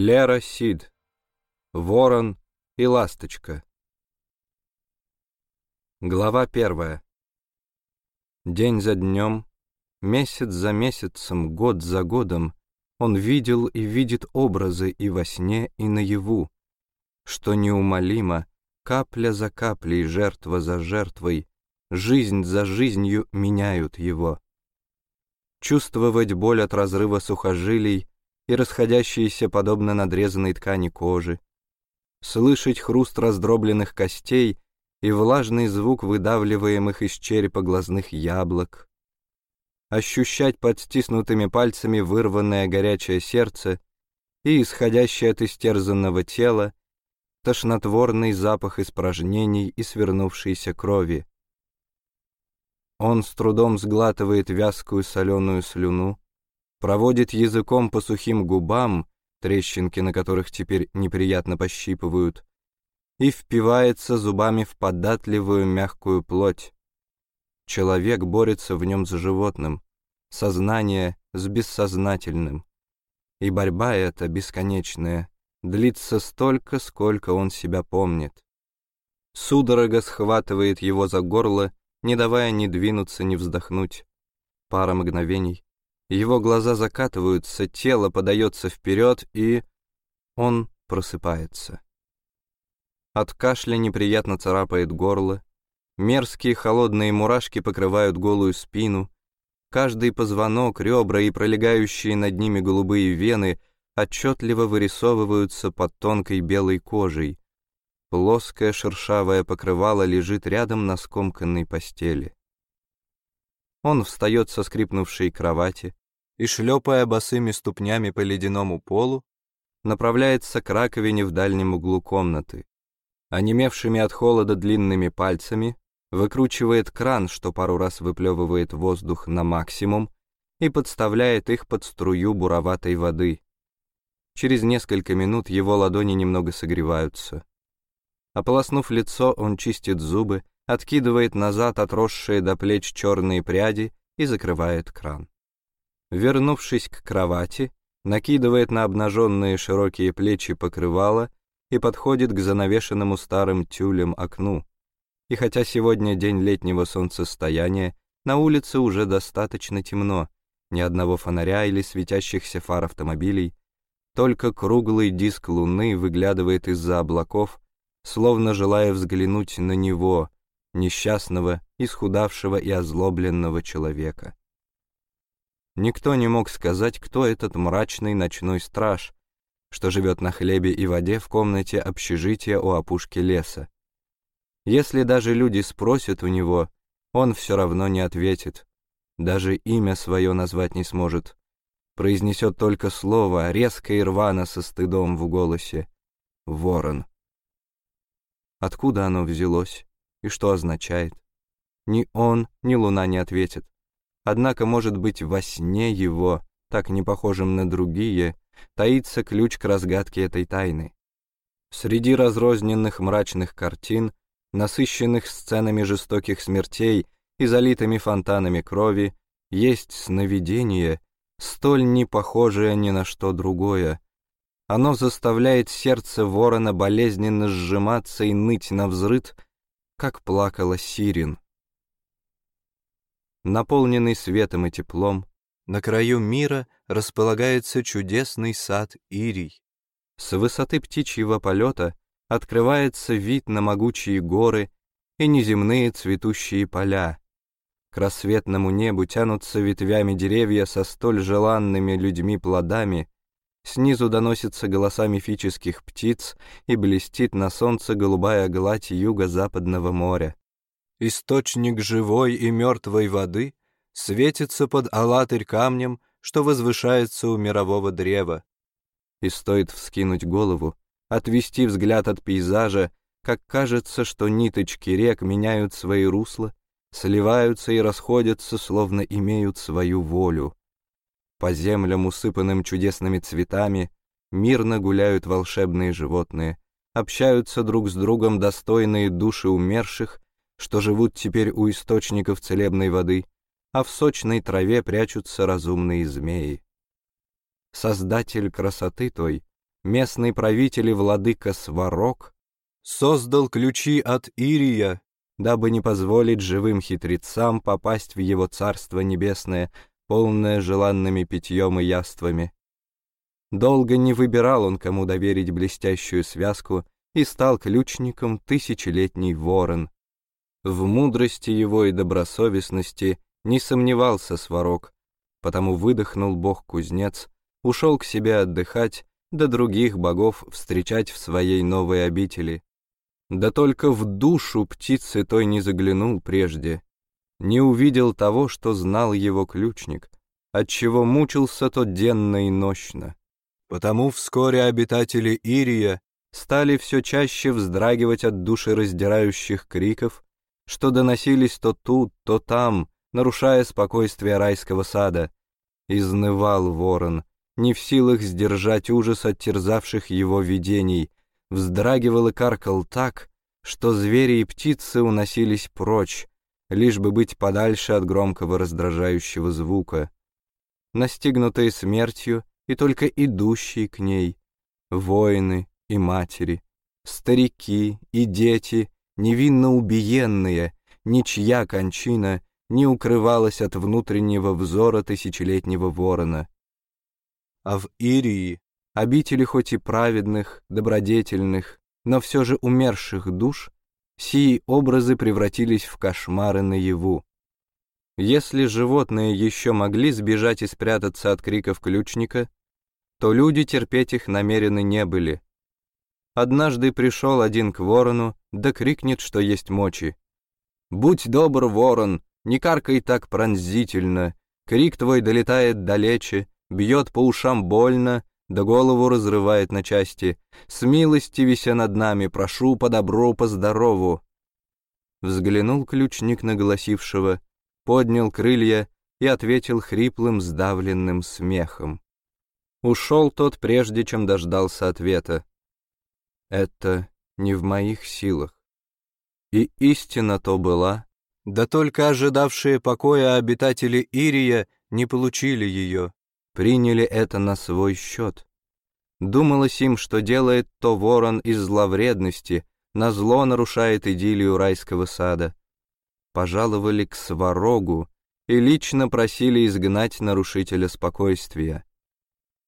Лера Сид. Ворон и ласточка. Глава первая. День за днем, месяц за месяцем, год за годом он видел и видит образы и во сне, и наяву, что неумолимо, капля за каплей, жертва за жертвой, жизнь за жизнью меняют его. Чувствовать боль от разрыва сухожилий и расходящиеся подобно надрезанной ткани кожи, слышать хруст раздробленных костей и влажный звук выдавливаемых из черепа глазных яблок, ощущать под стиснутыми пальцами вырванное горячее сердце и исходящее от истерзанного тела тошнотворный запах испражнений и свернувшейся крови. Он с трудом сглатывает вязкую соленую слюну, проводит языком по сухим губам, трещинки на которых теперь неприятно пощипывают, и впивается зубами в податливую мягкую плоть. Человек борется в нем с животным, сознание с бессознательным. И борьба эта бесконечная длится столько, сколько он себя помнит. Судорога схватывает его за горло, не давая ни двинуться, ни вздохнуть. Пара мгновений, его глаза закатываются, тело подается вперед, и... он просыпается. От кашля неприятно царапает горло, мерзкие холодные мурашки покрывают голую спину, каждый позвонок, ребра и пролегающие над ними голубые вены отчетливо вырисовываются под тонкой белой кожей. Плоское шершавое покрывало лежит рядом на скомканной постели. Он встает со скрипнувшей кровати и, шлепая босыми ступнями по ледяному полу, направляется к раковине в дальнем углу комнаты. Онемевшими от холода длинными пальцами выкручивает кран, что пару раз выплевывает воздух на максимум, и подставляет их под струю буроватой воды. Через несколько минут его ладони немного согреваются. Ополоснув лицо, он чистит зубы, откидывает назад отросшие до плеч черные пряди и закрывает кран. Вернувшись к кровати, накидывает на обнаженные широкие плечи покрывало и подходит к занавешенному старым тюлем окну. И хотя сегодня день летнего солнцестояния, на улице уже достаточно темно, ни одного фонаря или светящихся фар автомобилей, только круглый диск луны выглядывает из-за облаков, словно желая взглянуть на него, несчастного, исхудавшего и озлобленного человека. Никто не мог сказать, кто этот мрачный ночной страж, что живет на хлебе и воде в комнате общежития у опушки леса. Если даже люди спросят у него, он все равно не ответит, даже имя свое назвать не сможет, произнесет только слово, резко и рвано со стыдом в голосе — «Ворон». Откуда оно взялось? и что означает. Ни он, ни луна не ответят. Однако, может быть, во сне его, так не похожим на другие, таится ключ к разгадке этой тайны. Среди разрозненных мрачных картин, насыщенных сценами жестоких смертей и залитыми фонтанами крови, есть сновидение, столь не похожее ни на что другое. Оно заставляет сердце ворона болезненно сжиматься и ныть на взрыд, как плакала Сирин. Наполненный светом и теплом, на краю мира располагается чудесный сад Ирий. С высоты птичьего полета открывается вид на могучие горы и неземные цветущие поля. К рассветному небу тянутся ветвями деревья со столь желанными людьми плодами, Снизу доносятся голоса мифических птиц и блестит на солнце голубая гладь юго-западного моря. Источник живой и мертвой воды светится под алатырь камнем, что возвышается у мирового древа. И стоит вскинуть голову, отвести взгляд от пейзажа, как кажется, что ниточки рек меняют свои русла, сливаются и расходятся, словно имеют свою волю. По землям, усыпанным чудесными цветами, мирно гуляют волшебные животные, общаются друг с другом достойные души умерших, что живут теперь у источников целебной воды, а в сочной траве прячутся разумные змеи. Создатель красоты той местный правитель и владыка Сварог, создал ключи от Ирия, дабы не позволить живым хитрецам попасть в его царство небесное, полное желанными питьем и яствами. Долго не выбирал он, кому доверить блестящую связку, и стал ключником тысячелетний ворон. В мудрости его и добросовестности не сомневался Сварог, потому выдохнул бог-кузнец, ушел к себе отдыхать, да других богов встречать в своей новой обители. Да только в душу птицы той не заглянул прежде, не увидел того, что знал его ключник, отчего мучился тот денно и нощно. Потому вскоре обитатели Ирия стали все чаще вздрагивать от душераздирающих криков, что доносились то тут, то там, нарушая спокойствие райского сада. Изнывал ворон, не в силах сдержать ужас от терзавших его видений, вздрагивал и каркал так, что звери и птицы уносились прочь, лишь бы быть подальше от громкого раздражающего звука. Настигнутые смертью и только идущие к ней, воины и матери, старики и дети, невинно убиенные, ничья кончина не укрывалась от внутреннего взора тысячелетнего ворона. А в Ирии обители хоть и праведных, добродетельных, но все же умерших душ, сии образы превратились в кошмары наяву. Если животные еще могли сбежать и спрятаться от криков ключника, то люди терпеть их намерены не были. Однажды пришел один к ворону, да крикнет, что есть мочи. «Будь добр, ворон, не каркай так пронзительно, крик твой долетает далече, бьет по ушам больно, да голову разрывает на части. С милости вися над нами, прошу по добру, по здорову. Взглянул ключник на голосившего, поднял крылья и ответил хриплым, сдавленным смехом. Ушел тот, прежде чем дождался ответа. Это не в моих силах. И истина то была, да только ожидавшие покоя обитатели Ирия не получили ее приняли это на свой счет. Думалось им, что делает то ворон из зловредности, на зло нарушает идиллию райского сада. Пожаловали к сварогу и лично просили изгнать нарушителя спокойствия.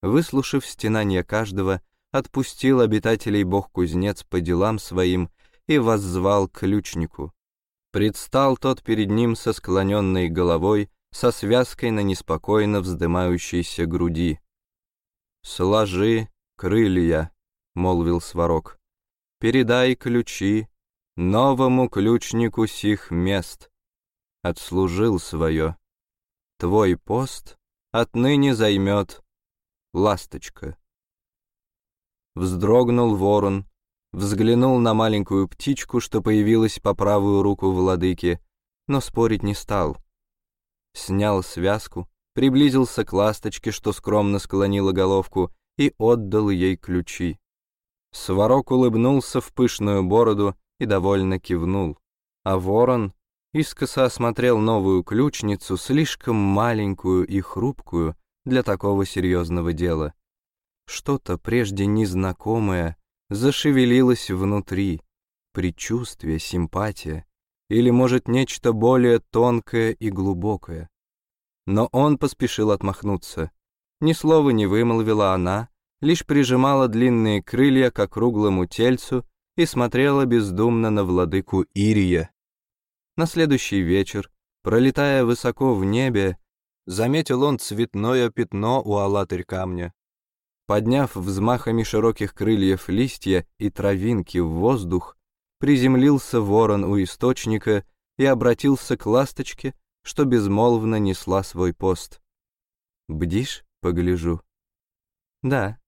Выслушав стенания каждого, отпустил обитателей бог-кузнец по делам своим и воззвал ключнику. Предстал тот перед ним со склоненной головой, со связкой на неспокойно вздымающейся груди. «Сложи крылья», — молвил Сварог, — «передай ключи новому ключнику сих мест. Отслужил свое. Твой пост отныне займет ласточка». Вздрогнул ворон, взглянул на маленькую птичку, что появилась по правую руку владыки, но спорить не стал — снял связку, приблизился к ласточке, что скромно склонила головку, и отдал ей ключи. Сварог улыбнулся в пышную бороду и довольно кивнул, а ворон искоса осмотрел новую ключницу, слишком маленькую и хрупкую для такого серьезного дела. Что-то прежде незнакомое зашевелилось внутри, предчувствие, симпатия, или, может, нечто более тонкое и глубокое. Но он поспешил отмахнуться. Ни слова не вымолвила она, лишь прижимала длинные крылья к округлому тельцу и смотрела бездумно на владыку Ирия. На следующий вечер, пролетая высоко в небе, заметил он цветное пятно у алатырь камня. Подняв взмахами широких крыльев листья и травинки в воздух, приземлился ворон у источника и обратился к ласточке, что безмолвно несла свой пост. «Бдишь, погляжу?» «Да».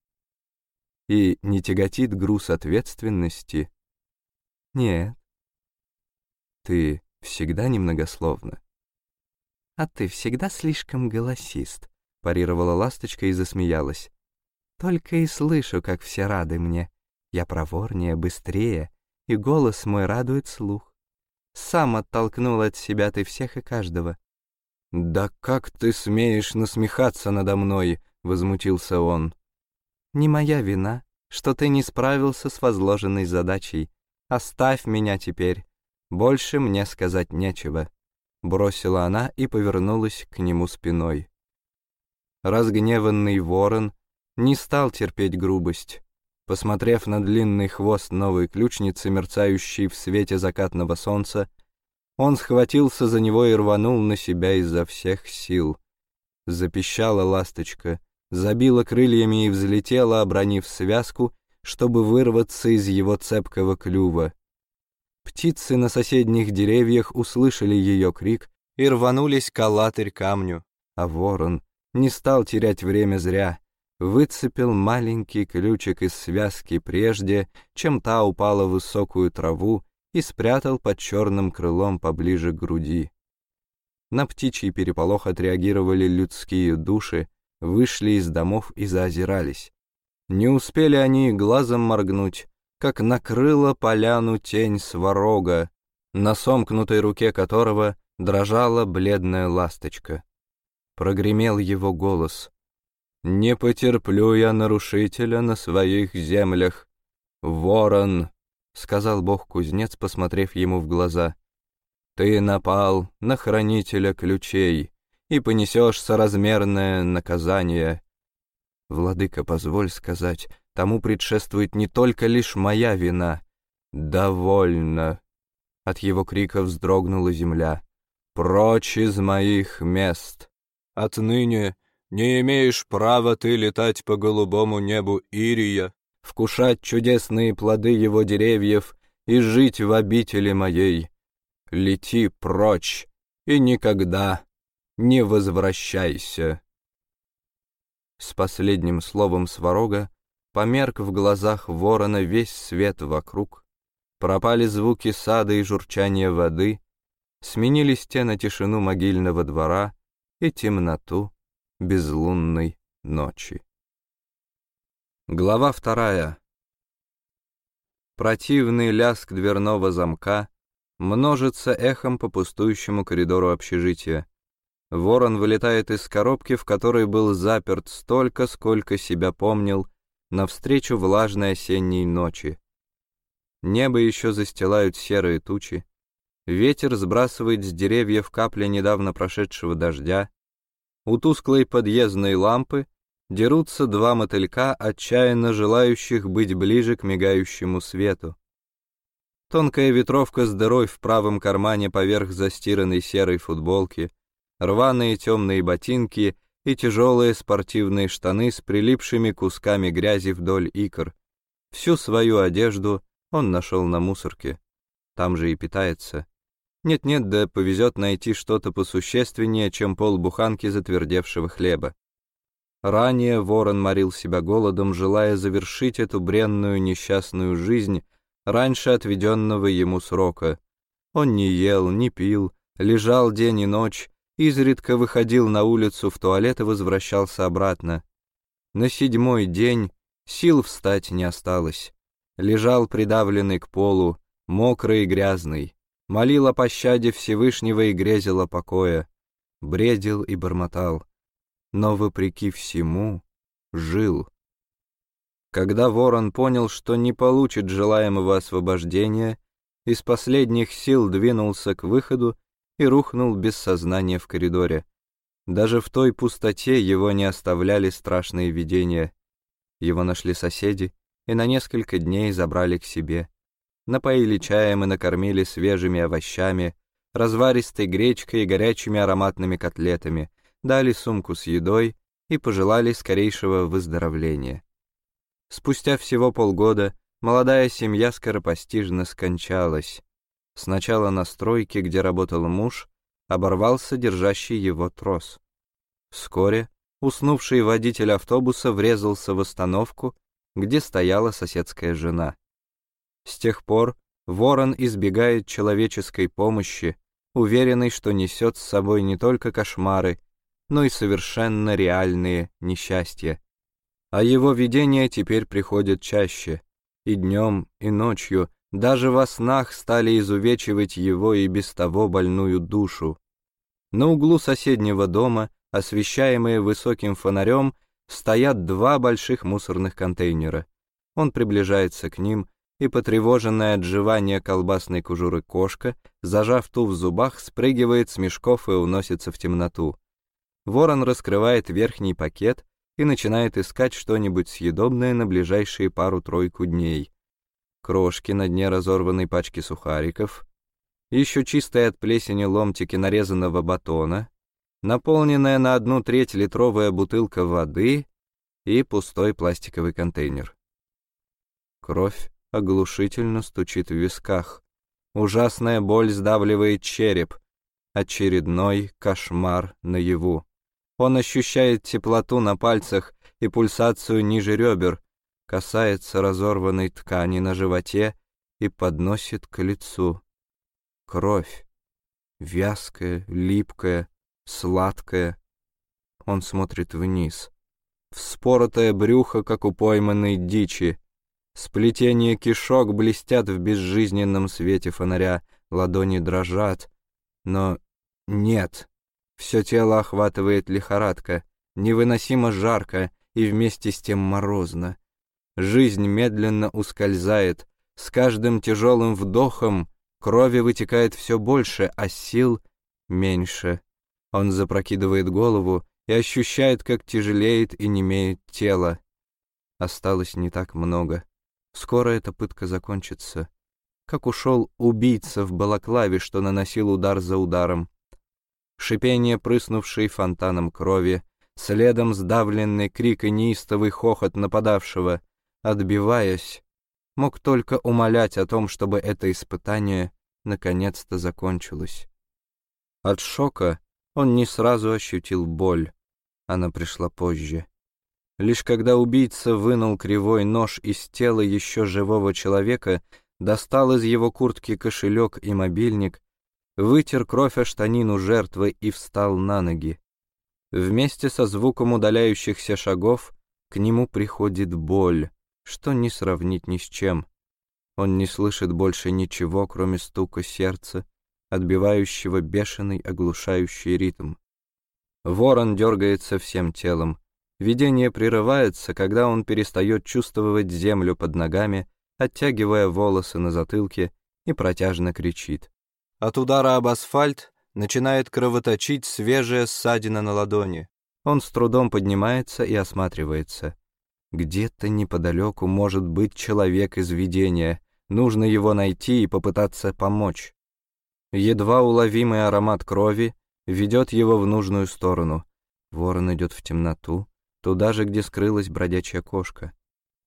«И не тяготит груз ответственности?» «Нет». «Ты всегда немногословна?» «А ты всегда слишком голосист», — парировала ласточка и засмеялась. «Только и слышу, как все рады мне. Я проворнее, быстрее, и голос мой радует слух. Сам оттолкнул от себя ты всех и каждого. «Да как ты смеешь насмехаться надо мной?» — возмутился он. «Не моя вина», что ты не справился с возложенной задачей. Оставь меня теперь. Больше мне сказать нечего», — бросила она и повернулась к нему спиной. Разгневанный ворон не стал терпеть грубость. Посмотрев на длинный хвост новой ключницы, мерцающей в свете закатного солнца, он схватился за него и рванул на себя изо всех сил. Запищала ласточка, забила крыльями и взлетела, обронив связку, чтобы вырваться из его цепкого клюва. Птицы на соседних деревьях услышали ее крик и рванулись к алатырь камню, а ворон не стал терять время зря, выцепил маленький ключик из связки прежде, чем та упала в высокую траву и спрятал под черным крылом поближе к груди. На птичий переполох отреагировали людские души, вышли из домов и заозирались. Не успели они глазом моргнуть, как накрыла поляну тень сварога, на сомкнутой руке которого дрожала бледная ласточка. Прогремел его голос. «Не потерплю я нарушителя на своих землях. Ворон, — сказал бог-кузнец, посмотрев ему в глаза. «Ты напал на хранителя ключей и понесешь соразмерное наказание. Владыка, позволь сказать, тому предшествует не только лишь моя вина. Довольно!» От его крика вздрогнула земля. «Прочь из моих мест! Отныне не имеешь права ты летать по голубому небу Ирия, вкушать чудесные плоды его деревьев и жить в обители моей. Лети прочь и никогда не возвращайся. С последним словом сварога померк в глазах ворона весь свет вокруг, пропали звуки сада и журчания воды, сменились те на тишину могильного двора и темноту безлунной ночи. Глава вторая. Противный ляск дверного замка множится эхом по пустующему коридору общежития. Ворон вылетает из коробки, в которой был заперт столько, сколько себя помнил, навстречу влажной осенней ночи. Небо еще застилают серые тучи. Ветер сбрасывает с деревьев капли недавно прошедшего дождя. У тусклой подъездной лампы дерутся два мотылька, отчаянно желающих быть ближе к мигающему свету. Тонкая ветровка с дырой в правом кармане поверх застиранной серой футболки, рваные темные ботинки и тяжелые спортивные штаны с прилипшими кусками грязи вдоль икр. Всю свою одежду он нашел на мусорке. Там же и питается. Нет-нет, да повезет найти что-то посущественнее, чем полбуханки затвердевшего хлеба. Ранее ворон морил себя голодом, желая завершить эту бренную несчастную жизнь раньше отведенного ему срока. Он не ел, не пил, лежал день и ночь, изредка выходил на улицу в туалет и возвращался обратно. На седьмой день сил встать не осталось. Лежал придавленный к полу, мокрый и грязный, молил о пощаде Всевышнего и грезил о покоя, бредил и бормотал но, вопреки всему, жил. Когда ворон понял, что не получит желаемого освобождения, из последних сил двинулся к выходу и рухнул без сознания в коридоре. Даже в той пустоте его не оставляли страшные видения. Его нашли соседи и на несколько дней забрали к себе. Напоили чаем и накормили свежими овощами, разваристой гречкой и горячими ароматными котлетами — дали сумку с едой и пожелали скорейшего выздоровления. Спустя всего полгода молодая семья скоропостижно скончалась. Сначала на стройке, где работал муж, оборвался держащий его трос. Вскоре уснувший водитель автобуса врезался в остановку, где стояла соседская жена. С тех пор ворон избегает человеческой помощи, уверенный, что несет с собой не только кошмары, но и совершенно реальные несчастья. А его видения теперь приходят чаще, и днем, и ночью, даже во снах стали изувечивать его и без того больную душу. На углу соседнего дома, освещаемые высоким фонарем, стоят два больших мусорных контейнера. Он приближается к ним, и потревоженная от жевания колбасной кожуры кошка, зажав ту в зубах, спрыгивает с мешков и уносится в темноту. Ворон раскрывает верхний пакет и начинает искать что-нибудь съедобное на ближайшие пару-тройку дней. Крошки на дне разорванной пачки сухариков, еще чистые от плесени ломтики нарезанного батона, наполненная на одну треть литровая бутылка воды и пустой пластиковый контейнер. Кровь оглушительно стучит в висках. Ужасная боль сдавливает череп. Очередной кошмар наяву. Он ощущает теплоту на пальцах и пульсацию ниже ребер, касается разорванной ткани на животе и подносит к лицу. Кровь. Вязкая, липкая, сладкое. Он смотрит вниз. Вспоротое брюхо, как у пойманной дичи. Сплетение кишок блестят в безжизненном свете фонаря, ладони дрожат. Но нет. Все тело охватывает лихорадка, невыносимо жарко и вместе с тем морозно. Жизнь медленно ускользает, с каждым тяжелым вдохом крови вытекает все больше, а сил меньше. Он запрокидывает голову и ощущает, как тяжелеет и немеет тело. Осталось не так много. Скоро эта пытка закончится. Как ушел убийца в балаклаве, что наносил удар за ударом. Шипение, прыснувшей фонтаном крови, следом сдавленный крик и неистовый хохот нападавшего, отбиваясь, мог только умолять о том, чтобы это испытание наконец-то закончилось. От шока он не сразу ощутил боль. Она пришла позже. Лишь когда убийца вынул кривой нож из тела еще живого человека, достал из его куртки кошелек и мобильник, вытер кровь о штанину жертвы и встал на ноги. Вместе со звуком удаляющихся шагов к нему приходит боль, что не сравнить ни с чем. Он не слышит больше ничего, кроме стука сердца, отбивающего бешеный оглушающий ритм. Ворон дергается всем телом. Видение прерывается, когда он перестает чувствовать землю под ногами, оттягивая волосы на затылке и протяжно кричит. От удара об асфальт начинает кровоточить свежая ссадина на ладони. Он с трудом поднимается и осматривается. Где-то неподалеку может быть человек из видения. Нужно его найти и попытаться помочь. Едва уловимый аромат крови ведет его в нужную сторону. Ворон идет в темноту, туда же, где скрылась бродячая кошка.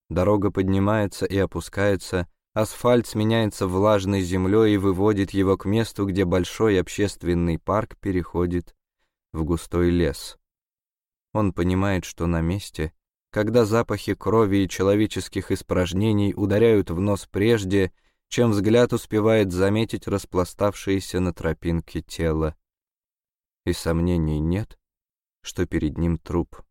Дорога поднимается и опускается, асфальт сменяется влажной землей и выводит его к месту, где большой общественный парк переходит в густой лес. Он понимает, что на месте, когда запахи крови и человеческих испражнений ударяют в нос прежде, чем взгляд успевает заметить распластавшееся на тропинке тело. И сомнений нет, что перед ним труп.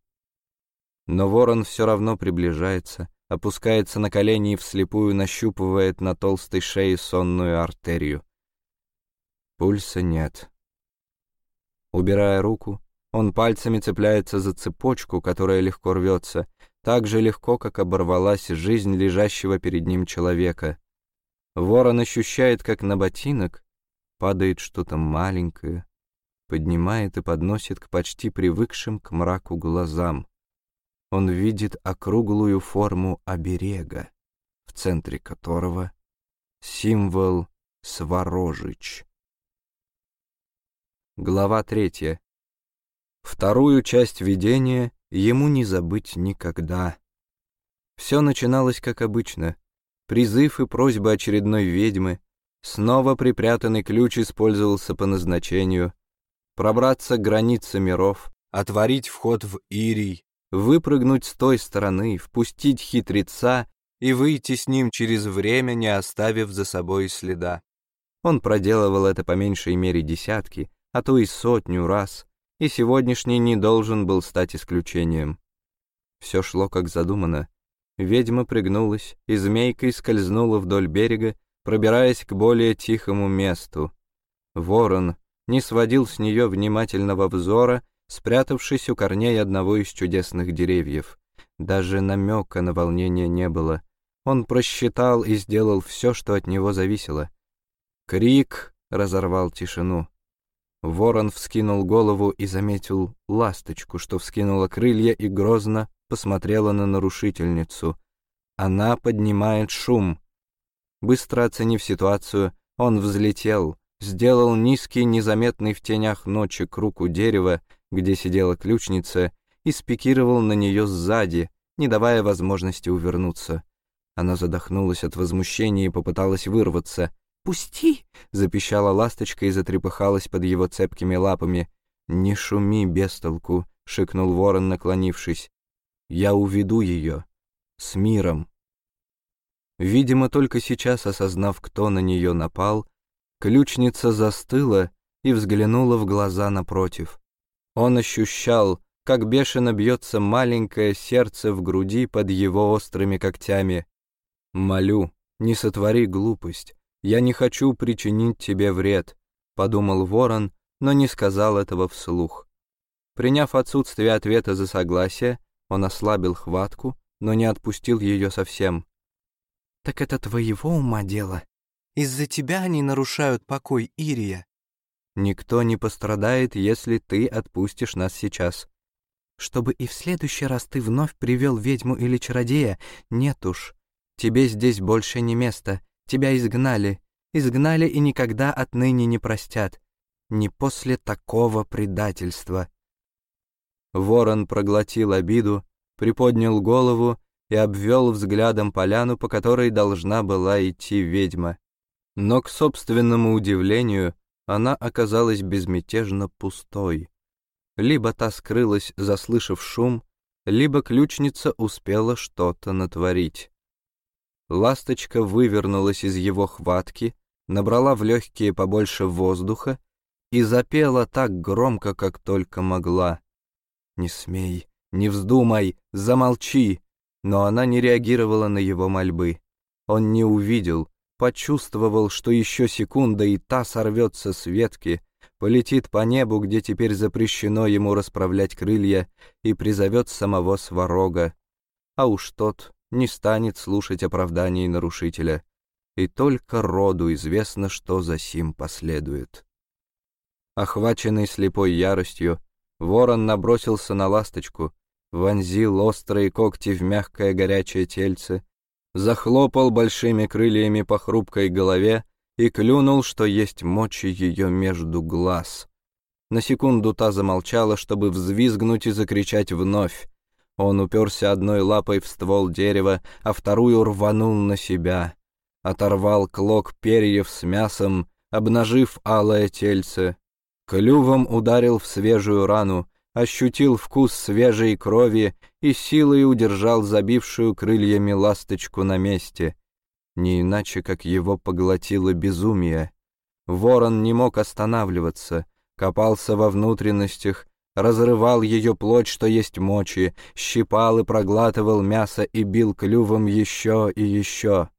Но ворон все равно приближается, опускается на колени и вслепую нащупывает на толстой шее сонную артерию. Пульса нет. Убирая руку, он пальцами цепляется за цепочку, которая легко рвется, так же легко, как оборвалась жизнь лежащего перед ним человека. Ворон ощущает, как на ботинок падает что-то маленькое, поднимает и подносит к почти привыкшим к мраку глазам. Он видит округлую форму оберега, в центре которого символ Сворожич. Глава третья. Вторую часть видения ему не забыть никогда. Все начиналось как обычно — призыв и просьба очередной ведьмы, снова припрятанный ключ использовался по назначению, пробраться к границе миров, отворить вход в Ирий, выпрыгнуть с той стороны, впустить хитреца и выйти с ним через время, не оставив за собой следа. Он проделывал это по меньшей мере десятки, а то и сотню раз, и сегодняшний не должен был стать исключением. Все шло как задумано, Ведьма пригнулась и змейкой скользнула вдоль берега, пробираясь к более тихому месту. Ворон не сводил с нее внимательного взора, спрятавшись у корней одного из чудесных деревьев. Даже намека на волнение не было. Он просчитал и сделал все, что от него зависело. Крик разорвал тишину. Ворон вскинул голову и заметил ласточку, что вскинула крылья и грозно посмотрела на нарушительницу. Она поднимает шум. Быстро оценив ситуацию, он взлетел, сделал низкий, незаметный в тенях ночи круг у дерева, где сидела ключница, и спикировал на нее сзади, не давая возможности увернуться. Она задохнулась от возмущения и попыталась вырваться. «Пусти!» — запищала ласточка и затрепыхалась под его цепкими лапами. «Не шуми, бестолку!» — шикнул ворон, наклонившись. «Я уведу ее. С миром!» Видимо, только сейчас, осознав, кто на нее напал, ключница застыла и взглянула в глаза напротив. Он ощущал, как бешено бьется маленькое сердце в груди под его острыми когтями. «Молю, не сотвори глупость. Я не хочу причинить тебе вред», — подумал ворон, но не сказал этого вслух. Приняв отсутствие ответа за согласие, он ослабил хватку, но не отпустил ее совсем. «Так это твоего ума дело? Из-за тебя они нарушают покой Ирия?» «Никто не пострадает, если ты отпустишь нас сейчас», чтобы и в следующий раз ты вновь привел ведьму или чародея, нет уж. Тебе здесь больше не место, тебя изгнали, изгнали и никогда отныне не простят. Не после такого предательства. Ворон проглотил обиду, приподнял голову и обвел взглядом поляну, по которой должна была идти ведьма. Но, к собственному удивлению, она оказалась безмятежно пустой. Либо та скрылась, заслышав шум, либо ключница успела что-то натворить. Ласточка вывернулась из его хватки, набрала в легкие побольше воздуха и запела так громко, как только могла. «Не смей, не вздумай, замолчи!» Но она не реагировала на его мольбы. Он не увидел, почувствовал, что еще секунда, и та сорвется с ветки, полетит по небу, где теперь запрещено ему расправлять крылья, и призовет самого Сварога. А уж тот не станет слушать оправданий нарушителя, и только роду известно, что за сим последует. Охваченный слепой яростью, ворон набросился на ласточку, вонзил острые когти в мягкое горячее тельце, захлопал большими крыльями по хрупкой голове и клюнул, что есть мочи ее между глаз. На секунду та замолчала, чтобы взвизгнуть и закричать вновь. Он уперся одной лапой в ствол дерева, а вторую рванул на себя. Оторвал клок перьев с мясом, обнажив алое тельце. Клювом ударил в свежую рану, ощутил вкус свежей крови и силой удержал забившую крыльями ласточку на месте — не иначе, как его поглотило безумие. Ворон не мог останавливаться, копался во внутренностях, разрывал ее плоть, что есть мочи, щипал и проглатывал мясо и бил клювом еще и еще.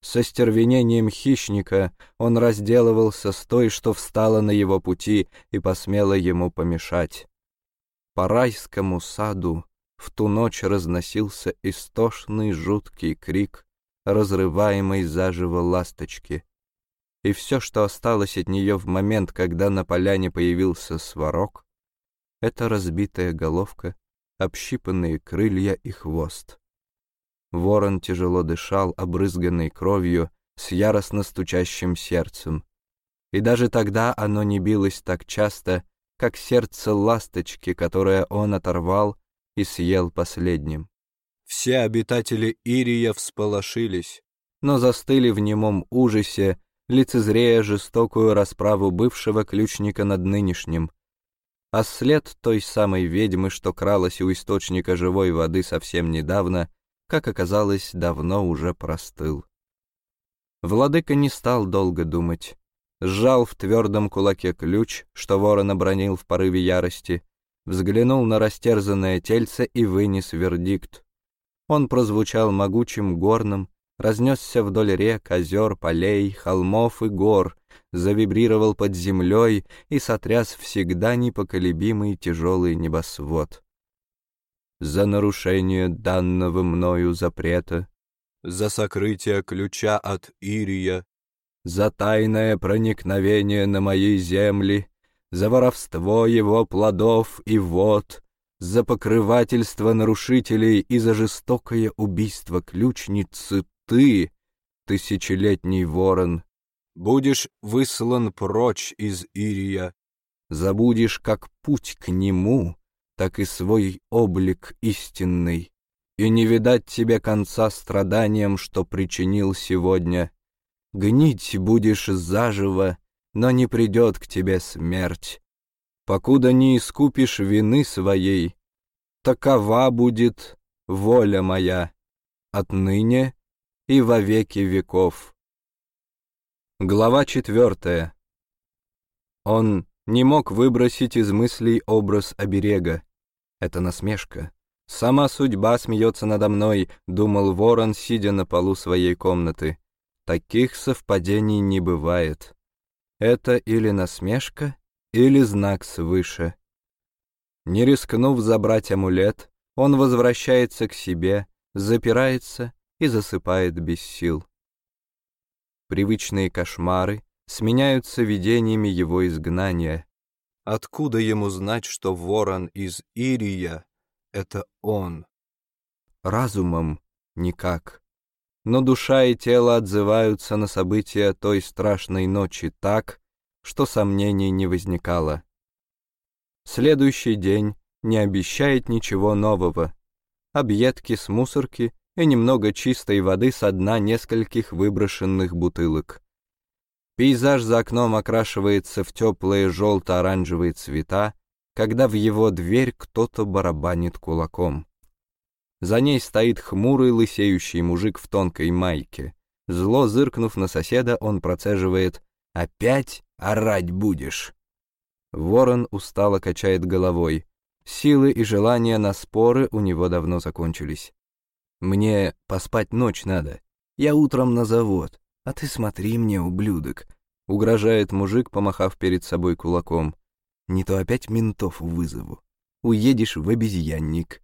Со стервенением хищника он разделывался с той, что встала на его пути и посмела ему помешать. По райскому саду в ту ночь разносился истошный жуткий крик, разрываемой заживо ласточки. И все, что осталось от нее в момент, когда на поляне появился сварог, это разбитая головка, общипанные крылья и хвост. Ворон тяжело дышал, обрызганный кровью, с яростно стучащим сердцем. И даже тогда оно не билось так часто, как сердце ласточки, которое он оторвал и съел последним. Все обитатели Ирия всполошились, но застыли в немом ужасе, лицезрея жестокую расправу бывшего ключника над нынешним. А след той самой ведьмы, что кралась у источника живой воды совсем недавно, как оказалось, давно уже простыл. Владыка не стал долго думать. Сжал в твердом кулаке ключ, что ворон обронил в порыве ярости, взглянул на растерзанное тельце и вынес вердикт. Он прозвучал могучим горным, разнесся вдоль рек, озер, полей, холмов и гор, завибрировал под землей и сотряс всегда непоколебимый тяжелый небосвод. За нарушение данного мною запрета, за сокрытие ключа от Ирия, за тайное проникновение на мои земли, за воровство его плодов и вод, за покрывательство нарушителей и за жестокое убийство ключницы ты, тысячелетний ворон, будешь выслан прочь из Ирия, забудешь как путь к нему, так и свой облик истинный, и не видать тебе конца страданиям, что причинил сегодня. Гнить будешь заживо, но не придет к тебе смерть. Покуда не искупишь вины своей, такова будет воля моя отныне и во веки веков. Глава четвертая. Он не мог выбросить из мыслей образ оберега. Это насмешка. «Сама судьба смеется надо мной», — думал ворон, сидя на полу своей комнаты. «Таких совпадений не бывает. Это или насмешка, или знак свыше». Не рискнув забрать амулет, он возвращается к себе, запирается и засыпает без сил. Привычные кошмары сменяются видениями его изгнания. Откуда ему знать, что ворон из Ирия — это он? Разумом никак. Но душа и тело отзываются на события той страшной ночи так, что сомнений не возникало. Следующий день не обещает ничего нового. Объедки с мусорки и немного чистой воды со дна нескольких выброшенных бутылок. Пейзаж за окном окрашивается в теплые желто-оранжевые цвета, когда в его дверь кто-то барабанит кулаком. За ней стоит хмурый лысеющий мужик в тонкой майке. Зло зыркнув на соседа, он процеживает «Опять орать будешь?» Ворон устало качает головой. Силы и желания на споры у него давно закончились. Мне поспать ночь надо. Я утром на завод. А ты смотри мне, ублюдок. Угрожает мужик, помахав перед собой кулаком. Не то опять ментов вызову. Уедешь в обезьянник.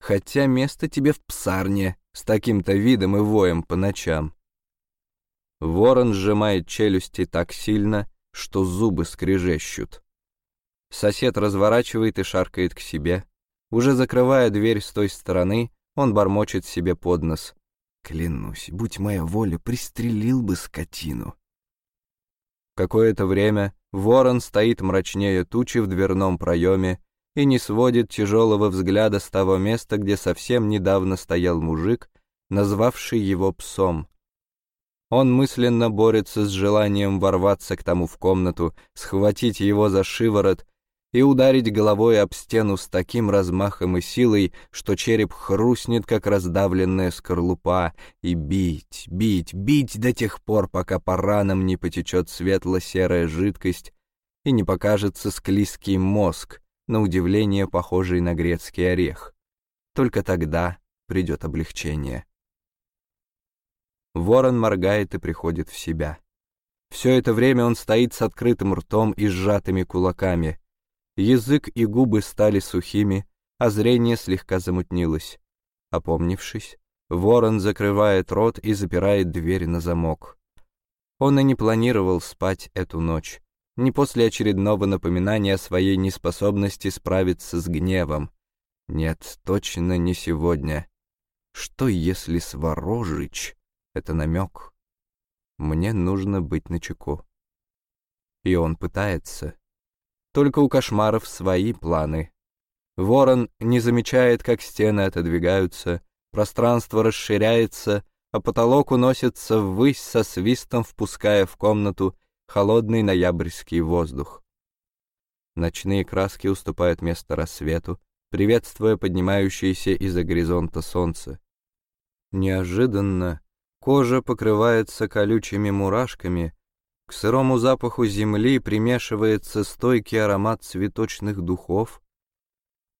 Хотя место тебе в псарне, с таким-то видом и воем по ночам. Ворон сжимает челюсти так сильно, что зубы скрежещут. Сосед разворачивает и шаркает к себе. Уже закрывая дверь с той стороны, он бормочет себе под нос. «Клянусь, будь моя воля, пристрелил бы скотину». Какое-то время ворон стоит мрачнее тучи в дверном проеме и не сводит тяжелого взгляда с того места, где совсем недавно стоял мужик, назвавший его псом. Он мысленно борется с желанием ворваться к тому в комнату, схватить его за шиворот и ударить головой об стену с таким размахом и силой, что череп хрустнет, как раздавленная скорлупа, и бить, бить, бить до тех пор, пока по ранам не потечет светло-серая жидкость и не покажется склизкий мозг, на удивление похожий на грецкий орех. Только тогда придет облегчение. Ворон моргает и приходит в себя. Все это время он стоит с открытым ртом и сжатыми кулаками — Язык и губы стали сухими, а зрение слегка замутнилось. Опомнившись, ворон закрывает рот и запирает дверь на замок. Он и не планировал спать эту ночь, не после очередного напоминания о своей неспособности справиться с гневом. Нет, точно не сегодня. Что если Сворожич — это намек? Мне нужно быть начеку. И он пытается. Только у кошмаров свои планы. Ворон не замечает, как стены отодвигаются, пространство расширяется, а потолок уносится ввысь со свистом, впуская в комнату холодный ноябрьский воздух. Ночные краски уступают место рассвету, приветствуя поднимающееся из-за горизонта солнце. Неожиданно кожа покрывается колючими мурашками, к сырому запаху земли примешивается стойкий аромат цветочных духов.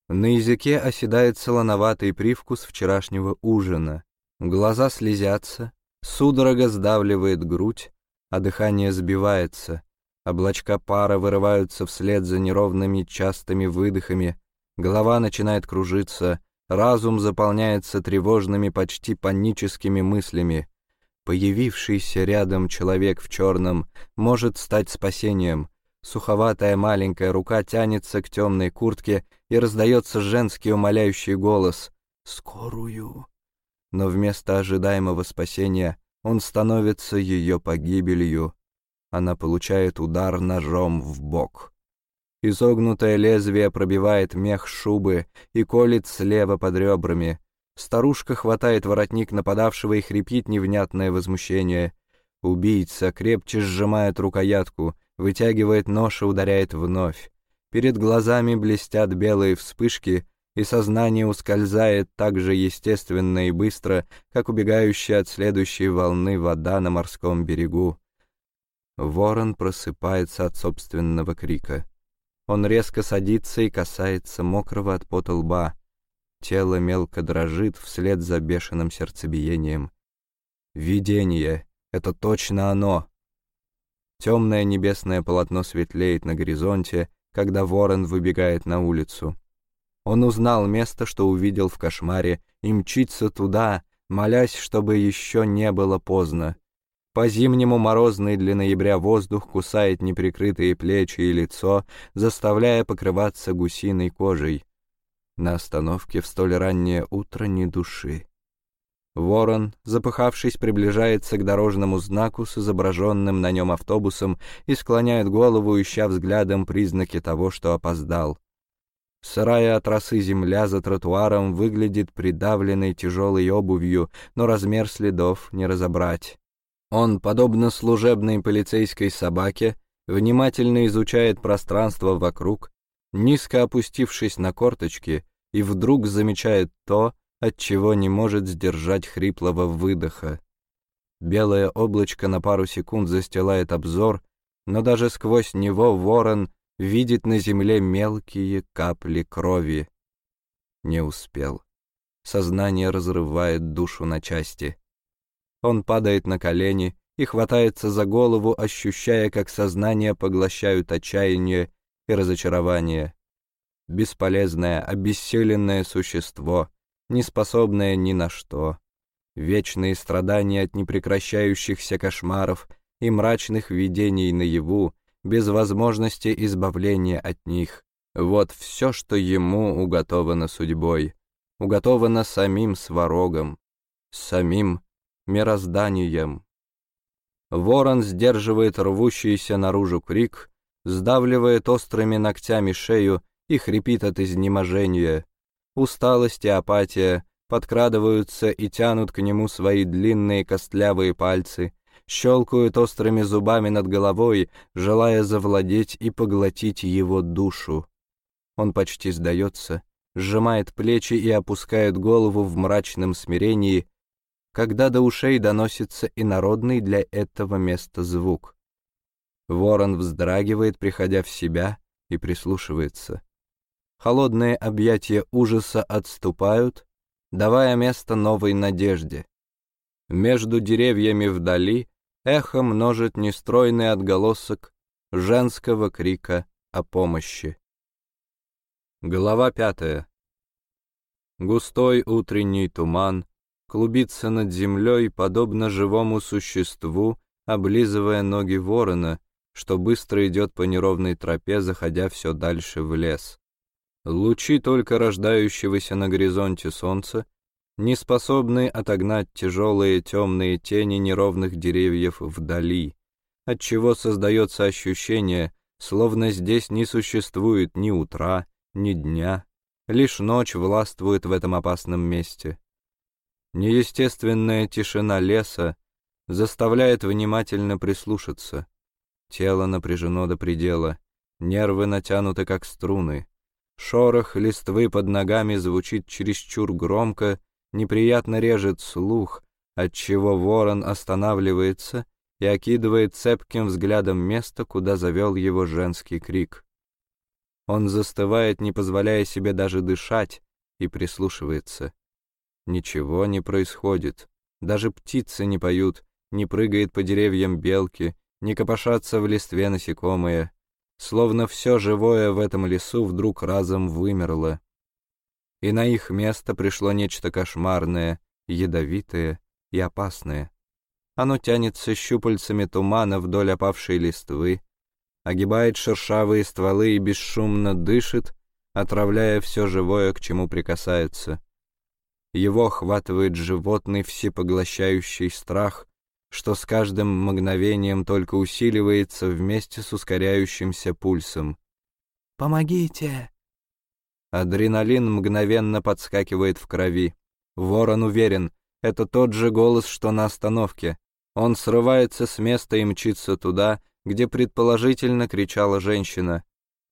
На языке оседает солоноватый привкус вчерашнего ужина. Глаза слезятся, судорога сдавливает грудь, а дыхание сбивается. Облачка пара вырываются вслед за неровными частыми выдохами, голова начинает кружиться, разум заполняется тревожными, почти паническими мыслями. Появившийся рядом человек в черном может стать спасением. Суховатая маленькая рука тянется к темной куртке, и раздается женский умоляющий голос «Скорую!». Но вместо ожидаемого спасения он становится ее погибелью. Она получает удар ножом в бок. Изогнутое лезвие пробивает мех шубы и колет слева под ребрами. Старушка хватает воротник нападавшего и хрипит невнятное возмущение. Убийца крепче сжимает рукоятку, вытягивает нож и ударяет вновь. Перед глазами блестят белые вспышки, и сознание ускользает так же естественно и быстро, как убегающая от следующей волны вода на морском берегу. Ворон просыпается от собственного крика. Он резко садится и касается мокрого от пота лба. Тело мелко дрожит вслед за бешеным сердцебиением. Видение — это точно оно. Темное небесное полотно светлеет на горизонте, когда ворон выбегает на улицу. Он узнал место, что увидел в кошмаре, и мчится туда, молясь, чтобы еще не было поздно. По-зимнему морозный для ноября воздух кусает неприкрытые плечи и лицо, заставляя покрываться гусиной кожей. На остановке в столь раннее утро ни души. Ворон, запыхавшись, приближается к дорожному знаку с изображенным на нем автобусом и склоняет голову, ища взглядом признаки того, что опоздал. Сырая от росы земля за тротуаром выглядит придавленной тяжелой обувью, но размер следов не разобрать. Он, подобно служебной полицейской собаке, внимательно изучает пространство вокруг, низко опустившись на корточки, и вдруг замечает то, отчего не может сдержать хриплого выдоха. Белое облачко на пару секунд застилает обзор, но даже сквозь него ворон видит на земле мелкие капли крови. Не успел. Сознание разрывает душу на части. Он падает на колени и хватается за голову, ощущая, как сознание поглощают отчаяние и разочарование. Бесполезное, обессиленное существо, неспособное ни на что. Вечные страдания от непрекращающихся кошмаров и мрачных видений наяву, без возможности избавления от них. Вот все, что ему уготовано судьбой, уготовано самим сварогом, самим мирозданием. Ворон сдерживает рвущийся наружу крик, сдавливает острыми ногтями шею и хрипит от изнеможения. Усталость и апатия подкрадываются и тянут к нему свои длинные костлявые пальцы, щелкают острыми зубами над головой, желая завладеть и поглотить его душу. Он почти сдается, сжимает плечи и опускает голову в мрачном смирении, когда до ушей доносится инородный для этого места звук. Ворон вздрагивает, приходя в себя, и прислушивается холодные объятия ужаса отступают, давая место новой надежде. Между деревьями вдали эхо множит нестройный отголосок женского крика о помощи. Глава пятая. Густой утренний туман клубится над землей, подобно живому существу, облизывая ноги ворона, что быстро идет по неровной тропе, заходя все дальше в лес. Лучи только рождающегося на горизонте солнца не способны отогнать тяжелые темные тени неровных деревьев вдали, отчего создается ощущение, словно здесь не существует ни утра, ни дня, лишь ночь властвует в этом опасном месте. Неестественная тишина леса заставляет внимательно прислушаться. Тело напряжено до предела, нервы натянуты как струны. Шорох листвы под ногами звучит чересчур громко, неприятно режет слух, отчего ворон останавливается и окидывает цепким взглядом место, куда завел его женский крик. Он застывает, не позволяя себе даже дышать, и прислушивается. Ничего не происходит. Даже птицы не поют, не прыгает по деревьям белки, не копошатся в листве насекомые словно все живое в этом лесу вдруг разом вымерло. И на их место пришло нечто кошмарное, ядовитое и опасное. Оно тянется щупальцами тумана вдоль опавшей листвы, огибает шершавые стволы и бесшумно дышит, отравляя все живое, к чему прикасается. Его охватывает животный всепоглощающий страх, что с каждым мгновением только усиливается вместе с ускоряющимся пульсом. «Помогите!» Адреналин мгновенно подскакивает в крови. Ворон уверен, это тот же голос, что на остановке. Он срывается с места и мчится туда, где предположительно кричала женщина.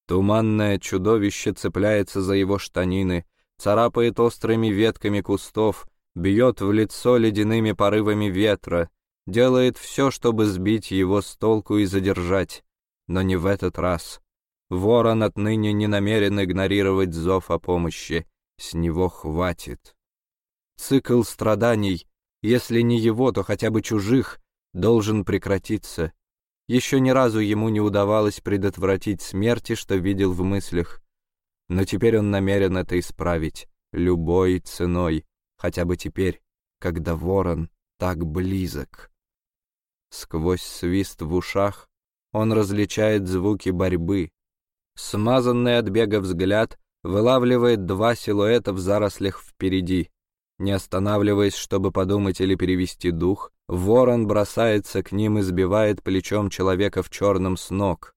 Туманное чудовище цепляется за его штанины, царапает острыми ветками кустов, бьет в лицо ледяными порывами ветра, делает все, чтобы сбить его с толку и задержать. Но не в этот раз. Ворон отныне не намерен игнорировать зов о помощи. С него хватит. Цикл страданий, если не его, то хотя бы чужих, должен прекратиться. Еще ни разу ему не удавалось предотвратить смерти, что видел в мыслях. Но теперь он намерен это исправить, любой ценой, хотя бы теперь, когда ворон так близок. Сквозь свист в ушах он различает звуки борьбы. Смазанный от бега взгляд вылавливает два силуэта в зарослях впереди. Не останавливаясь, чтобы подумать или перевести дух, ворон бросается к ним и сбивает плечом человека в черном с ног.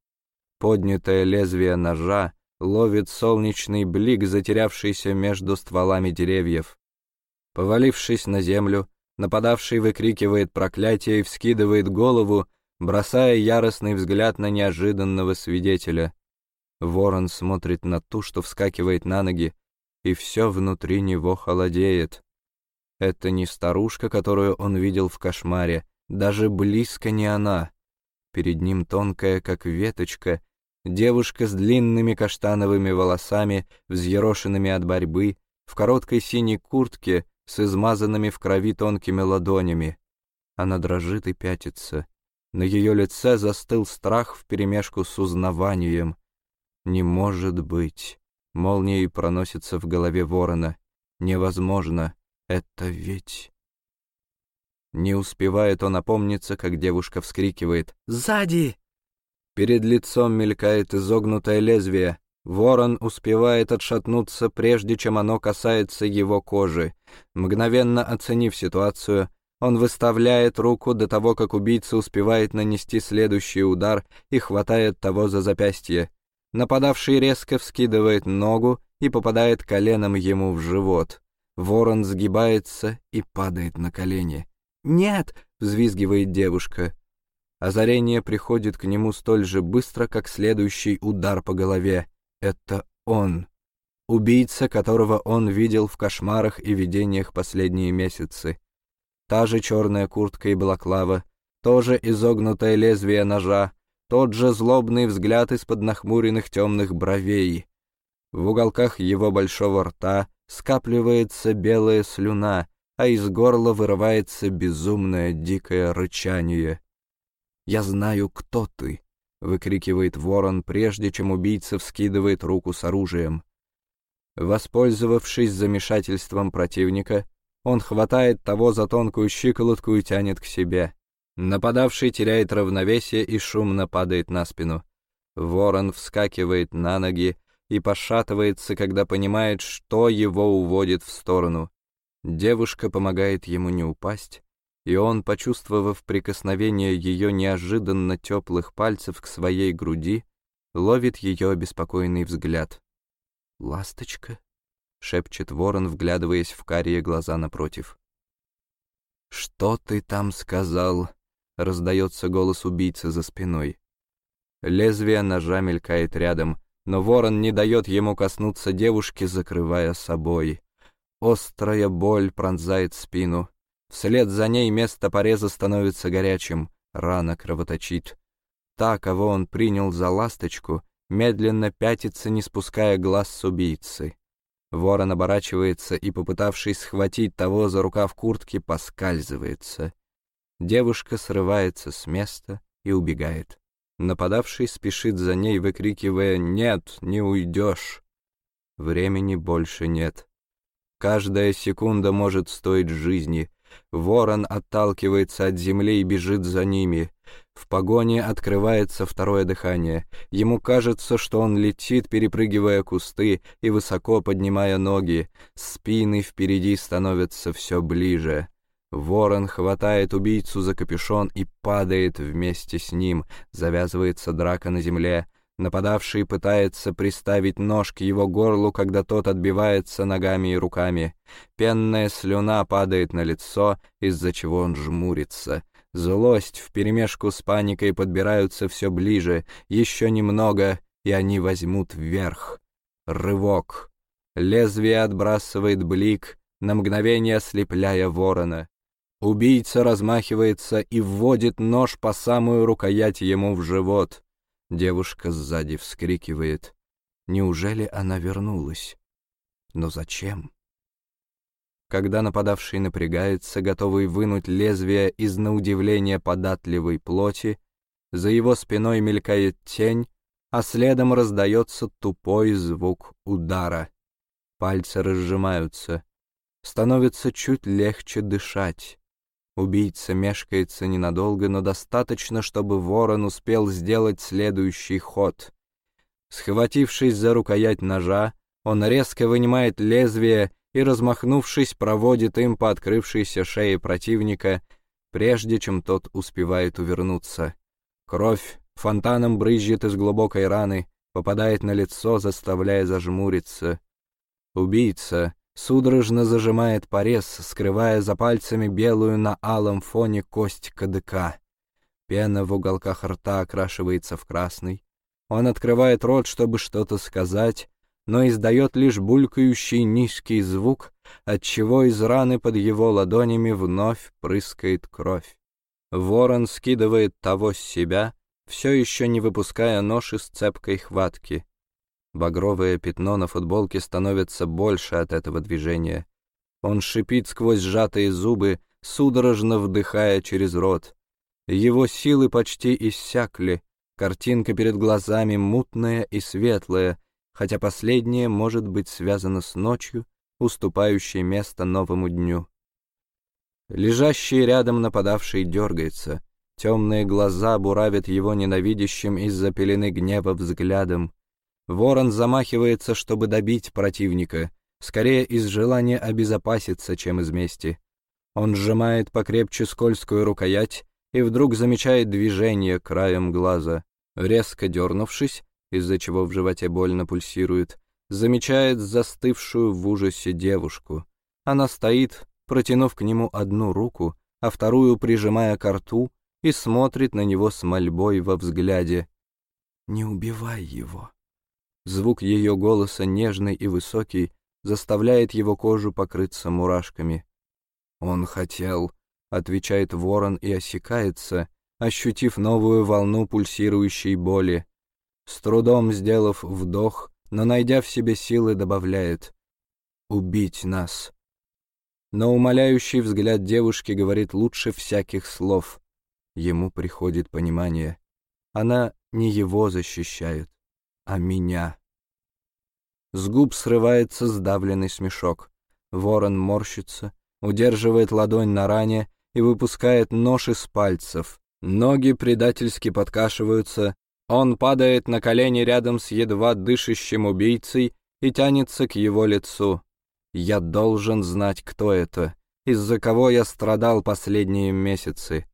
Поднятое лезвие ножа ловит солнечный блик, затерявшийся между стволами деревьев. Повалившись на землю, нападавший выкрикивает проклятие и вскидывает голову, бросая яростный взгляд на неожиданного свидетеля. Ворон смотрит на ту, что вскакивает на ноги, и все внутри него холодеет. Это не старушка, которую он видел в кошмаре, даже близко не она. Перед ним тонкая, как веточка, девушка с длинными каштановыми волосами, взъерошенными от борьбы, в короткой синей куртке с измазанными в крови тонкими ладонями. Она дрожит и пятится. На ее лице застыл страх вперемешку с узнаванием. «Не может быть!» Молнией проносится в голове ворона. «Невозможно!» Это ведь... Не успевает он опомниться, как девушка вскрикивает «Сзади!». Перед лицом мелькает изогнутое лезвие. Ворон успевает отшатнуться, прежде чем оно касается его кожи. Мгновенно оценив ситуацию, он выставляет руку до того, как убийца успевает нанести следующий удар и хватает того за запястье. Нападавший резко вскидывает ногу и попадает коленом ему в живот. Ворон сгибается и падает на колени. «Нет!» — взвизгивает девушка. Озарение приходит к нему столь же быстро, как следующий удар по голове. Это он. Убийца, которого он видел в кошмарах и видениях последние месяцы. Та же черная куртка и балаклава, то же изогнутое лезвие ножа, тот же злобный взгляд из-под нахмуренных темных бровей. В уголках его большого рта скапливается белая слюна, а из горла вырывается безумное дикое рычание. «Я знаю, кто ты!» — выкрикивает ворон, прежде чем убийца вскидывает руку с оружием. Воспользовавшись замешательством противника, он хватает того за тонкую щиколотку и тянет к себе. Нападавший теряет равновесие и шумно падает на спину. Ворон вскакивает на ноги, и пошатывается, когда понимает, что его уводит в сторону. Девушка помогает ему не упасть, и он, почувствовав прикосновение ее неожиданно теплых пальцев к своей груди, ловит ее обеспокоенный взгляд. «Ласточка?» — шепчет ворон, вглядываясь в карие глаза напротив. «Что ты там сказал?» — раздается голос убийцы за спиной. Лезвие ножа мелькает рядом — но ворон не дает ему коснуться девушки, закрывая собой. Острая боль пронзает спину. Вслед за ней место пореза становится горячим, рана кровоточит. Та, кого он принял за ласточку, медленно пятится, не спуская глаз с убийцы. Ворон оборачивается и, попытавшись схватить того за рукав куртки, поскальзывается. Девушка срывается с места и убегает. Нападавший спешит за ней, выкрикивая «Нет, не уйдешь!». Времени больше нет. Каждая секунда может стоить жизни. Ворон отталкивается от земли и бежит за ними. В погоне открывается второе дыхание. Ему кажется, что он летит, перепрыгивая кусты и высоко поднимая ноги. Спины впереди становятся все ближе. Ворон хватает убийцу за капюшон и падает вместе с ним. Завязывается драка на земле. Нападавший пытается приставить нож к его горлу, когда тот отбивается ногами и руками. Пенная слюна падает на лицо, из-за чего он жмурится. Злость вперемешку с паникой подбираются все ближе, еще немного, и они возьмут вверх. Рывок. Лезвие отбрасывает блик, на мгновение ослепляя ворона. Убийца размахивается и вводит нож по самую рукоять ему в живот. Девушка сзади вскрикивает. Неужели она вернулась? Но зачем? Когда нападавший напрягается, готовый вынуть лезвие из на удивление податливой плоти, за его спиной мелькает тень, а следом раздается тупой звук удара. Пальцы разжимаются. Становится чуть легче дышать. Убийца мешкается ненадолго, но достаточно, чтобы ворон успел сделать следующий ход. Схватившись за рукоять ножа, он резко вынимает лезвие и, размахнувшись, проводит им по открывшейся шее противника, прежде чем тот успевает увернуться. Кровь фонтаном брызжет из глубокой раны, попадает на лицо, заставляя зажмуриться. Убийца, судорожно зажимает порез, скрывая за пальцами белую на алом фоне кость кадыка. Пена в уголках рта окрашивается в красный. Он открывает рот, чтобы что-то сказать, но издает лишь булькающий низкий звук, отчего из раны под его ладонями вновь прыскает кровь. Ворон скидывает того с себя, все еще не выпуская нож из цепкой хватки. Багровое пятно на футболке становится больше от этого движения. Он шипит сквозь сжатые зубы, судорожно вдыхая через рот. Его силы почти иссякли, картинка перед глазами мутная и светлая, хотя последнее может быть связано с ночью, уступающей место новому дню. Лежащий рядом нападавший дергается, темные глаза буравят его ненавидящим из-за пелены гнева взглядом. Ворон замахивается, чтобы добить противника, скорее из желания обезопаситься, чем из мести. Он сжимает покрепче скользкую рукоять и вдруг замечает движение краем глаза. Резко дернувшись, из-за чего в животе больно пульсирует, замечает застывшую в ужасе девушку. Она стоит, протянув к нему одну руку, а вторую прижимая к рту, и смотрит на него с мольбой во взгляде. «Не убивай его», Звук ее голоса, нежный и высокий, заставляет его кожу покрыться мурашками. «Он хотел», — отвечает ворон и осекается, ощутив новую волну пульсирующей боли. С трудом сделав вдох, но найдя в себе силы, добавляет «убить нас». Но умоляющий взгляд девушки говорит лучше всяких слов. Ему приходит понимание. Она не его защищает а меня. С губ срывается сдавленный смешок. Ворон морщится, удерживает ладонь на ране и выпускает нож из пальцев. Ноги предательски подкашиваются, он падает на колени рядом с едва дышащим убийцей и тянется к его лицу. Я должен знать, кто это, из-за кого я страдал последние месяцы.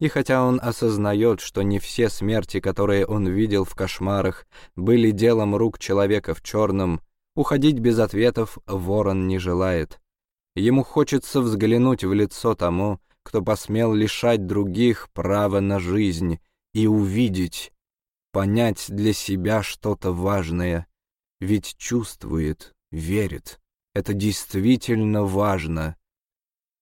И хотя он осознает, что не все смерти, которые он видел в кошмарах, были делом рук человека в черном, уходить без ответов ворон не желает. Ему хочется взглянуть в лицо тому, кто посмел лишать других права на жизнь, и увидеть, понять для себя что-то важное. Ведь чувствует, верит. Это действительно важно.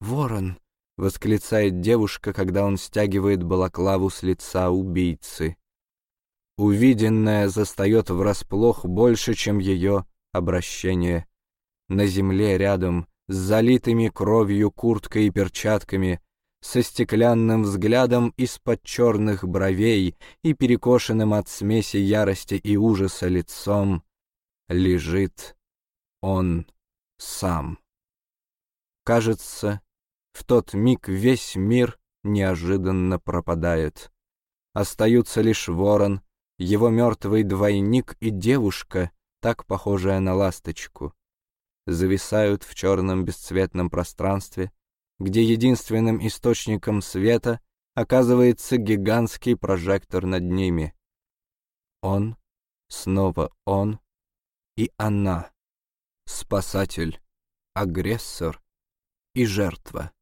«Ворон», — восклицает девушка, когда он стягивает балаклаву с лица убийцы. Увиденное застает врасплох больше, чем ее обращение. На земле рядом, с залитыми кровью курткой и перчатками, со стеклянным взглядом из-под черных бровей и перекошенным от смеси ярости и ужаса лицом, лежит он сам. Кажется, в тот миг весь мир неожиданно пропадает. Остаются лишь ворон, его мертвый двойник и девушка, так похожая на ласточку. Зависают в черном бесцветном пространстве, где единственным источником света оказывается гигантский прожектор над ними. Он, снова он и она, спасатель, агрессор и жертва.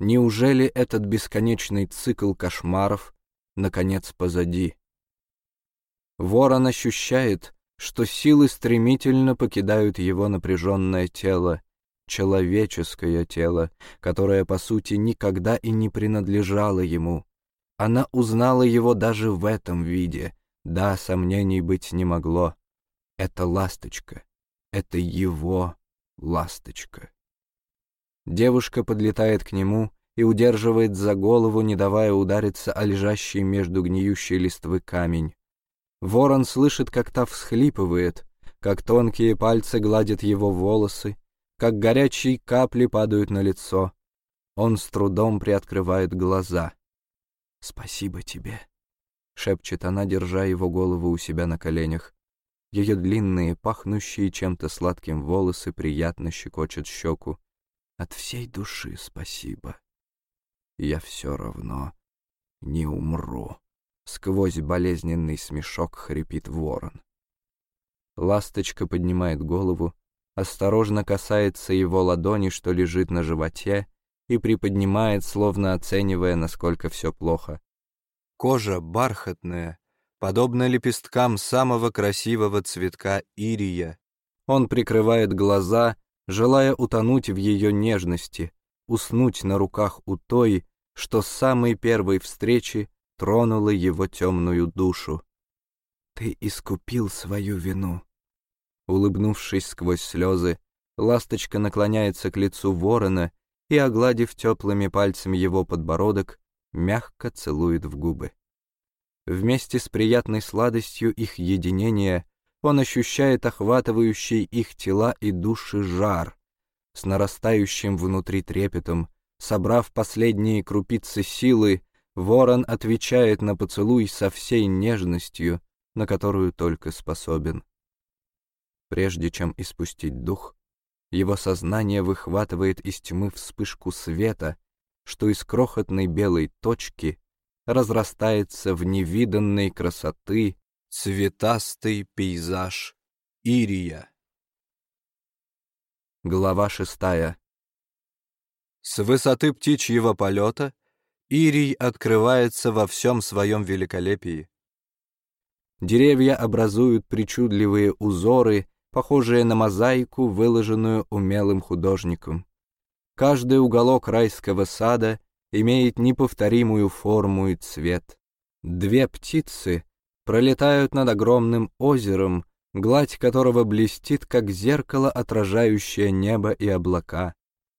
Неужели этот бесконечный цикл кошмаров наконец позади? Ворон ощущает, что силы стремительно покидают его напряженное тело, человеческое тело, которое, по сути, никогда и не принадлежало ему. Она узнала его даже в этом виде. Да, сомнений быть не могло. Это ласточка. Это его ласточка. Девушка подлетает к нему и удерживает за голову, не давая удариться о лежащий между гниющей листвы камень. Ворон слышит, как та всхлипывает, как тонкие пальцы гладят его волосы, как горячие капли падают на лицо. Он с трудом приоткрывает глаза. «Спасибо тебе», — шепчет она, держа его голову у себя на коленях. Ее длинные, пахнущие чем-то сладким волосы приятно щекочут щеку. «От всей души спасибо. Я все равно не умру». Сквозь болезненный смешок хрипит ворон. Ласточка поднимает голову, осторожно касается его ладони, что лежит на животе, и приподнимает, словно оценивая, насколько все плохо. Кожа бархатная, подобно лепесткам самого красивого цветка ирия. Он прикрывает глаза, желая утонуть в ее нежности, уснуть на руках у той, что с самой первой встречи тронула его темную душу. «Ты искупил свою вину». Улыбнувшись сквозь слезы, ласточка наклоняется к лицу ворона и, огладив теплыми пальцами его подбородок, мягко целует в губы. Вместе с приятной сладостью их единения он ощущает охватывающий их тела и души жар, с нарастающим внутри трепетом, собрав последние крупицы силы, Ворон отвечает на поцелуй со всей нежностью, на которую только способен. Прежде чем испустить дух, его сознание выхватывает из тьмы вспышку света, что из крохотной белой точки разрастается в невиданной красоты цветастый пейзаж Ирия. Глава шестая. С высоты птичьего полета Ирий открывается во всем своем великолепии. Деревья образуют причудливые узоры, похожие на мозаику, выложенную умелым художником. Каждый уголок райского сада имеет неповторимую форму и цвет. Две птицы пролетают над огромным озером, гладь которого блестит, как зеркало, отражающее небо и облака.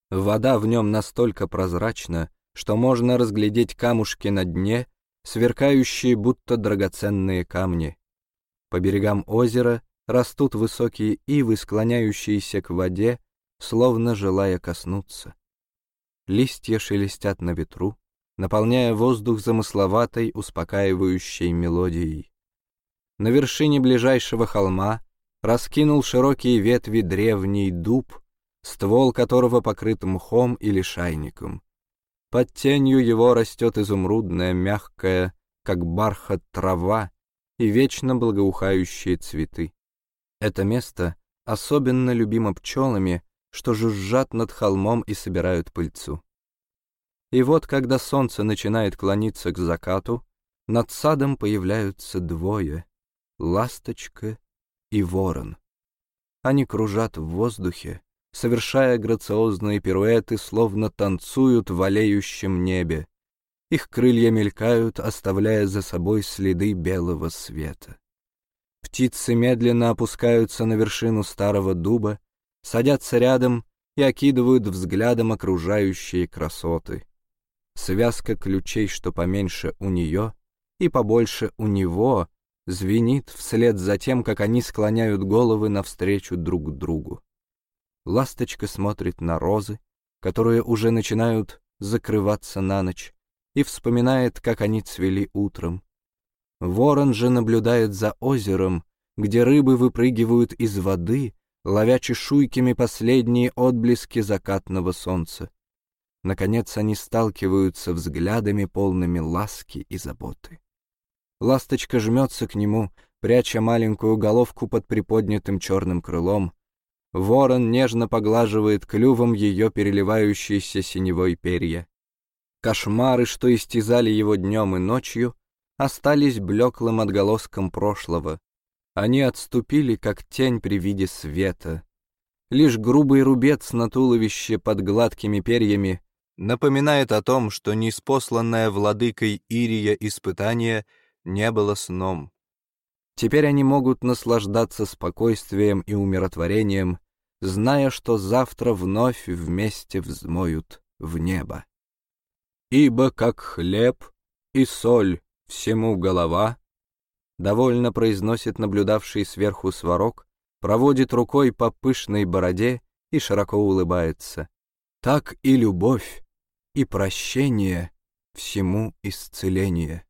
Вода в нем настолько прозрачна, что можно разглядеть камушки на дне, сверкающие будто драгоценные камни. По берегам озера растут высокие ивы, склоняющиеся к воде, словно желая коснуться. Листья шелестят на ветру, наполняя воздух замысловатой, успокаивающей мелодией. На вершине ближайшего холма раскинул широкие ветви древний дуб, ствол которого покрыт мхом или шайником. Под тенью его растет изумрудная, мягкая, как бархат трава и вечно благоухающие цветы. Это место особенно любимо пчелами, что жужжат над холмом и собирают пыльцу. И вот, когда солнце начинает клониться к закату, над садом появляются двое — ласточка и ворон. Они кружат в воздухе, совершая грациозные пируэты, словно танцуют в олеющем небе. Их крылья мелькают, оставляя за собой следы белого света. Птицы медленно опускаются на вершину старого дуба, садятся рядом и окидывают взглядом окружающие красоты. Связка ключей, что поменьше у нее и побольше у него, звенит вслед за тем, как они склоняют головы навстречу друг другу. Ласточка смотрит на розы, которые уже начинают закрываться на ночь, и вспоминает, как они цвели утром. Ворон же наблюдает за озером, где рыбы выпрыгивают из воды, ловя чешуйками последние отблески закатного солнца. Наконец они сталкиваются взглядами, полными ласки и заботы. Ласточка жмется к нему, пряча маленькую головку под приподнятым черным крылом. Ворон нежно поглаживает клювом ее переливающиеся синевой перья. Кошмары, что истязали его днем и ночью, остались блеклым отголоском прошлого. Они отступили, как тень при виде света. Лишь грубый рубец на туловище под гладкими перьями напоминает о том, что неспосланное владыкой Ирия испытание не было сном. Теперь они могут наслаждаться спокойствием и умиротворением, зная, что завтра вновь вместе взмоют в небо. Ибо как хлеб и соль всему голова, довольно произносит наблюдавший сверху сварог, проводит рукой по пышной бороде и широко улыбается. Так и любовь, и прощение всему исцеление.